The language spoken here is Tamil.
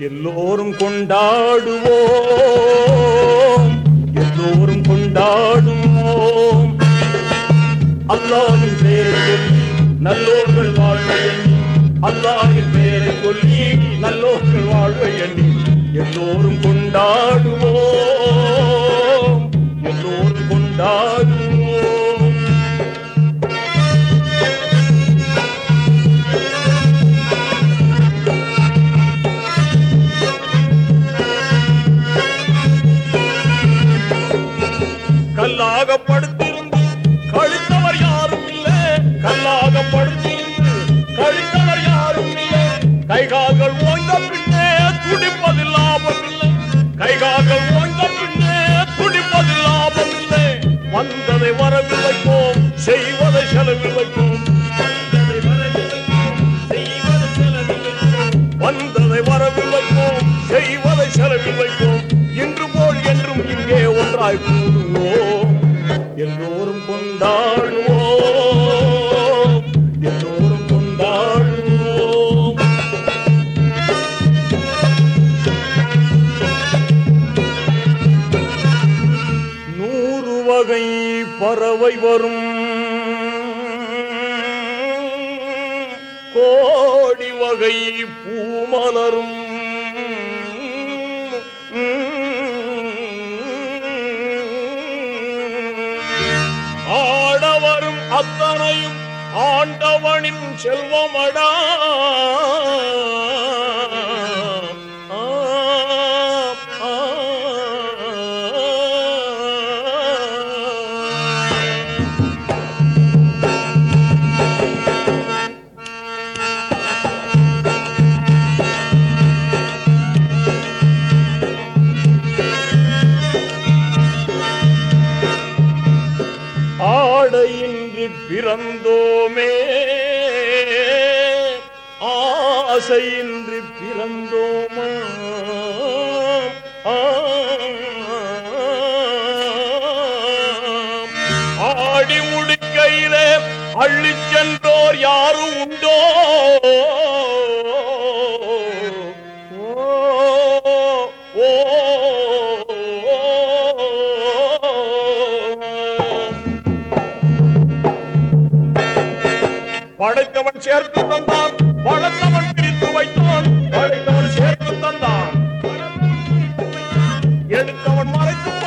எல்லோரும் கொண்டாடுவோம். எல்லோரும் கொண்டாடுவோம். அல்லாவின் பேரை சொல்லி நல்லோர்கள் வாழ்வை அல்லாவின் பேரை சொல்லி நல்ல கல்லாக படுத்திருந்து கழித்தவர் யாரும் இல்லை. கல்லாக படுத்திருந்து கழித்தவர் யாரும் இல்லை. கைகால்கள் ஓய்ந்த பின்னே துடிப்பதில் லாபம் இல்லை கைகால்கள் ஓய்ந்த பின்னே துடிப்பதில் லாபம் இல்லை வந்ததை வரவில் வைப்போம் செய்வதை செலவில் வைப்போம் வந்ததை வரவில் வைப்போம், செய்வதை செலவில் வைப்போம். செய்வதை செலவில் வைப்போம் இன்று போல் என்றும் இங்கே ஒன்றாய் நூறு பறவை வரும். கோடி வகை பூமலரும் ஆடவரும் அத்தனையும் ஆண்டவனின் செல்வமடா. ஆடையின்றி பிறந்தோமே. ஆசையின்றி பிறந்தோமா? ஆடி முடிக்கையிலே அள்ளி சென்றோர் யாரும் உண்டோ? படைத்தவன் சேர்த்து தந்தான். வளர்த்தவன் பிரித்து வைத்தான். படைத்தவன் சேர்த்து தந்தான். எடுத்தவன் மறைத்து